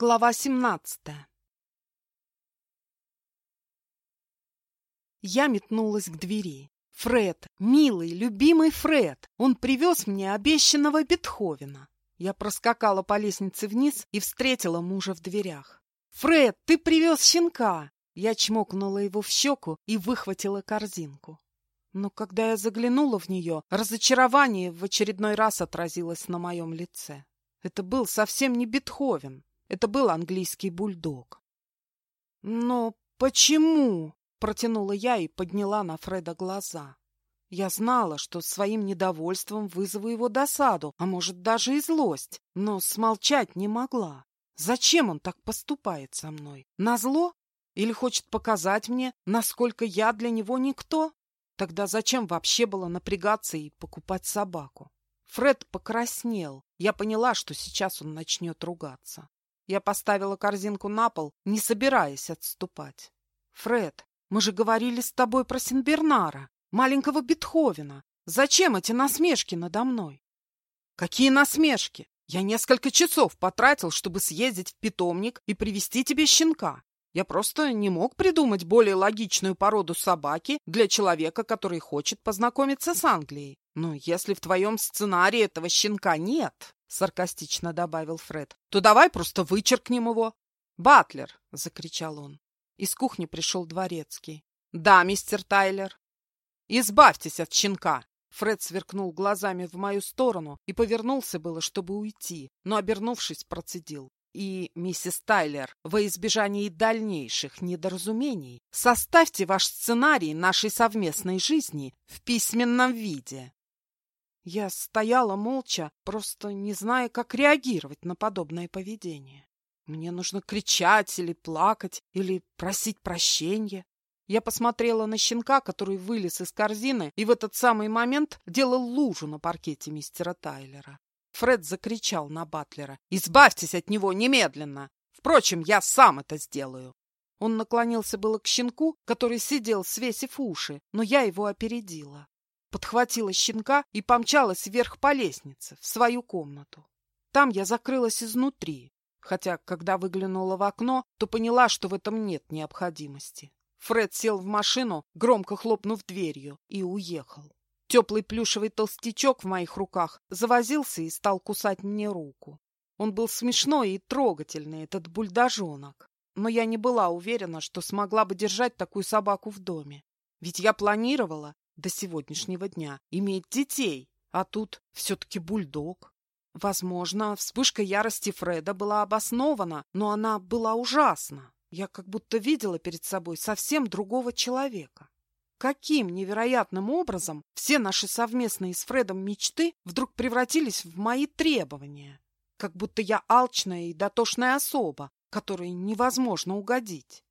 Глава 17 Я метнулась к двери. Фред, милый, любимый Фред, он привез мне обещанного Бетховена. Я проскакала по лестнице вниз и встретила мужа в дверях. «Фред, ты привез щенка!» Я чмокнула его в щеку и выхватила корзинку. Но когда я заглянула в нее, разочарование в очередной раз отразилось на моем лице. Это был совсем не Бетховен. Это был английский бульдог. «Но почему?» — протянула я и подняла на Фреда глаза. Я знала, что своим недовольством вызову его досаду, а может даже и злость, но смолчать не могла. Зачем он так поступает со мной? Назло? Или хочет показать мне, насколько я для него никто? Тогда зачем вообще было напрягаться и покупать собаку? Фред покраснел. Я поняла, что сейчас он начнет ругаться. Я поставила корзинку на пол, не собираясь отступать. «Фред, мы же говорили с тобой про Синбернара, маленького Бетховена. Зачем эти насмешки надо мной?» «Какие насмешки? Я несколько часов потратил, чтобы съездить в питомник и привести тебе щенка. Я просто не мог придумать более логичную породу собаки для человека, который хочет познакомиться с Англией. Но если в твоем сценарии этого щенка нет, — саркастично добавил Фред, — то давай просто вычеркнем его. «Батлер!» — закричал он. Из кухни пришел дворецкий. «Да, мистер Тайлер». «Избавьтесь от щенка!» Фред сверкнул глазами в мою сторону и повернулся было, чтобы уйти, но, обернувшись, процедил. И, миссис Тайлер, во избежание дальнейших недоразумений, составьте ваш сценарий нашей совместной жизни в письменном виде. Я стояла молча, просто не зная, как реагировать на подобное поведение. Мне нужно кричать или плакать, или просить прощения. Я посмотрела на щенка, который вылез из корзины, и в этот самый момент делал лужу на паркете мистера Тайлера. Фред закричал на Батлера. «Избавьтесь от него немедленно! Впрочем, я сам это сделаю!» Он наклонился было к щенку, который сидел, свесив уши, но я его опередила подхватила щенка и помчалась вверх по лестнице, в свою комнату. Там я закрылась изнутри, хотя, когда выглянула в окно, то поняла, что в этом нет необходимости. Фред сел в машину, громко хлопнув дверью, и уехал. Теплый плюшевый толстячок в моих руках завозился и стал кусать мне руку. Он был смешной и трогательный, этот бульдожонок. Но я не была уверена, что смогла бы держать такую собаку в доме. Ведь я планировала до сегодняшнего дня иметь детей, а тут все-таки бульдог. Возможно, вспышка ярости Фреда была обоснована, но она была ужасна. Я как будто видела перед собой совсем другого человека. Каким невероятным образом все наши совместные с Фредом мечты вдруг превратились в мои требования? Как будто я алчная и дотошная особа, которой невозможно угодить.